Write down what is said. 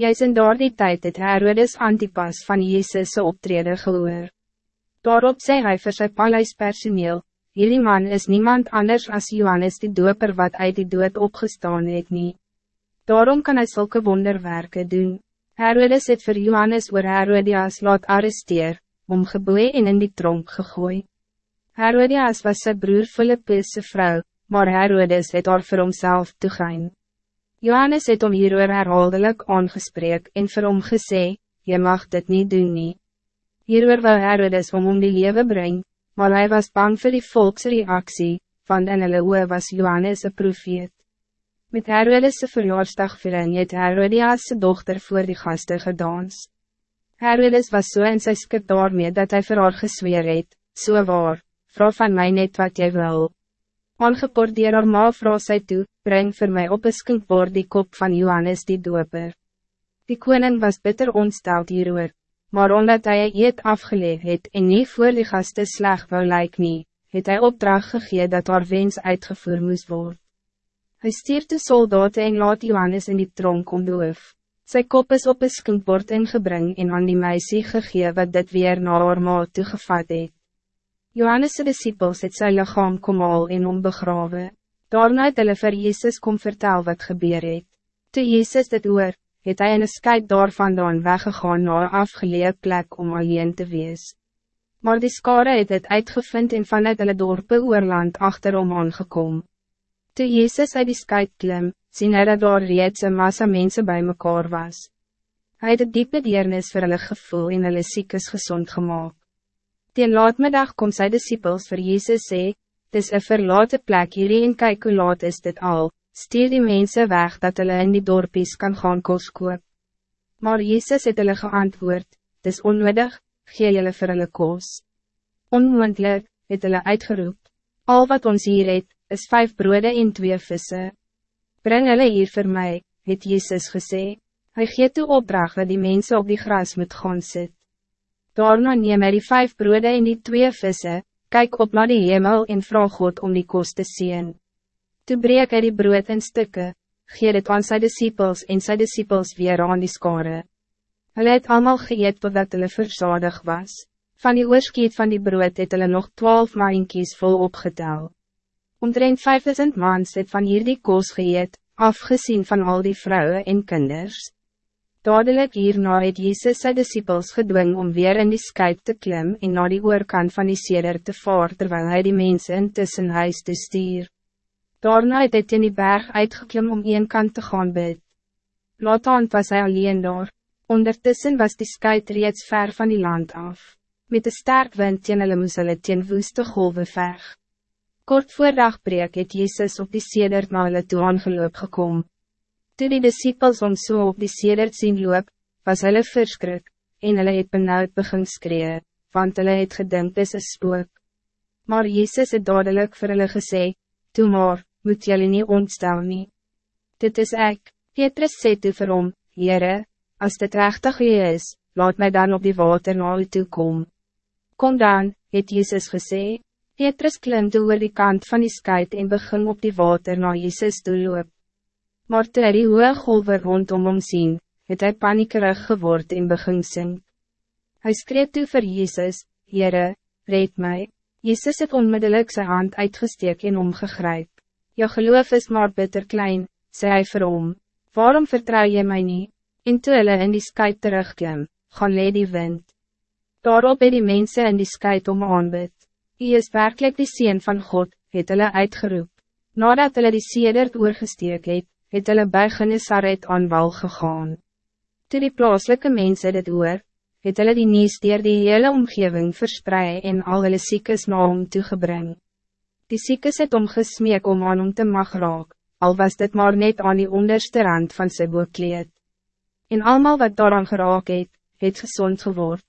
Juist in daar die tijd het Herodes Antipas van Jezus' optreden gehoor. Daarop zei hij vir sy paleispersoneel, Hierdie man is niemand anders als Johannes die doper wat uit die dood opgestaan het nie. Daarom kan hij zulke wonderwerken doen. Herodes het vir Johannes oor Herodias laat arresteer, om geboeien en in die tronk gegooi. Herodias was zijn broer Philippus' vrouw, maar Herodes het haar vir homself toegein. Johannes het om hieroor herhaaldelijk aangespreek en vir hom gesê, je mag dit niet doen nie. Hieroor wil Herodes om om die leven brengen, maar hij was bang voor die volksreactie, want in hulle oe was Johannes een profeet. Met Herodes' verjaarsdag viering het Herodias' dochter voor die gasten gedans. Herodes was zo so in sy skip daarmee dat hij vir haar gesweer het, so waar, vraag van mij net wat jij wil. Aangepoord dier haar ma vraag sy toe, breng voor mij op een skinkbord die kop van Johannes die doper. Die koning was bitter ontsteld hieroor, maar omdat hij eet afgeleid het en niet voor die gasten slag wou lyk nie, het hy opdracht gegee dat haar wens uitgevoerd moest worden. Hij stierf de soldaten en laat Johannes in die tronk omdoof. Sy kop is op een skinkbord ingebring en aan die meisie gegee wat dit weer na haar ma toegevat het. Johannes' disciples het sy lichaam kom al en om begrawe. Daarna het hulle vir Jezus kom vertel wat gebeur het. Toe Jezus dit oor, het hy in een skype daarvandaan weggegaan na een afgeleide plek om alleen te wees. Maar die skare het het uitgevind en vanuit hulle dorpe oorland achterom aangekom. Toe Jezus uit die skype klim, sien hy dat daar reeds een massa mense bij mekaar was. Hij het een diepe deernis vir hulle gevoel en hulle siek is gezond gemaakt. Tien laatmiddag kom sy disciples vir Jezus sê, Dis een verlaate plek hierdie en kyk hoe laat is dit al, stuur die mensen weg dat hulle in die dorpies kan gaan kos koop. Maar Jezus het hulle geantwoord, Dis onwiddig, gee julle vir hulle kos. Onmoendlik, het hulle uitgeroep, Al wat ons hier het, is vijf broode en twee vissen. Breng hulle hier voor mij, het Jezus gesê. Hij geeft de opdracht dat die mensen op die gras moet gaan zitten. Daarna neem hy die vijf broode en die twee vissen, kyk op naar die hemel en vraag God om die kost te zien. Toe breek hy die brood in stukken, gee dit aan sy disciples en sy disciples weer aan die skare. Hulle het allemaal geëet totdat hulle verzadig was. Van die oorskiet van die brood het hulle nog twaalf maaienkies vol opgetel. Omtrent 5000 mans het van hier die koos geëet, afgezien van al die vrouwen en kinders. Dadelijk hierna het Jezus sy disciples gedwing om weer in die skype te klim en na die oorkant van die seder te vaar terwijl hij die mensen intussen huis te stuur. Daarna het hy in die berg uitgeklim om een kant te gaan bid. Laat was hij alleen daar. Ondertussen was die skype reeds ver van die land af. Met de sterk wind teen hulle moes hulle teen woeste golwe veg. Kort voor dagbreek het Jezus op die seder na hulle toe aangeloop gekom. Toe die disciples om so op die sedert sien loop, was hulle verskrik, en hulle het benauwd begin skree, want hulle het gedink dis een spook. Maar Jezus het dadelijk vir hulle gesê, Toe maar, moet jullie niet ontstel nie. Dit is ek, Petrus sê toe vir hom, Heere, as dit rechtig je is, laat mij dan op die water na u toe kom. Kom dan, het Jezus gesê, Petrus klim toe oor die kant van die skuit en begin op die water na Jezus toe loop. Maar toe hy die hoge golwe rondom hom sien, het hy paniekerig geword en begin sing. Hy skreef toe vir Jezus, Heere, red mij. Jezus het onmiddellijk zijn hand uitgesteek en omgegryp. Jou geloof is maar bitter klein, zei hij vir hom. Waarom vertrouw je mij niet? En toe hulle in die skuit terugklim, gaan leed die wind. Daarop het die mensen in die skuit om aanbid. Hy is werkelijk die Seen van God, het hulle uitgeroep. Nadat hulle die sedert oorgesteek het, het hulle by Genesaret aan wal gegaan. Toe die plaaslike mense dit oor, het hulle die nies dier die hele omgeving verspreid en al hulle siekes na hom toegebring. Die siekes het omgesmeek om aan hom te mag raak, al was dit maar net aan die onderste rand van sy boekleed. En allemaal wat daaraan geraak het, het gezond geword.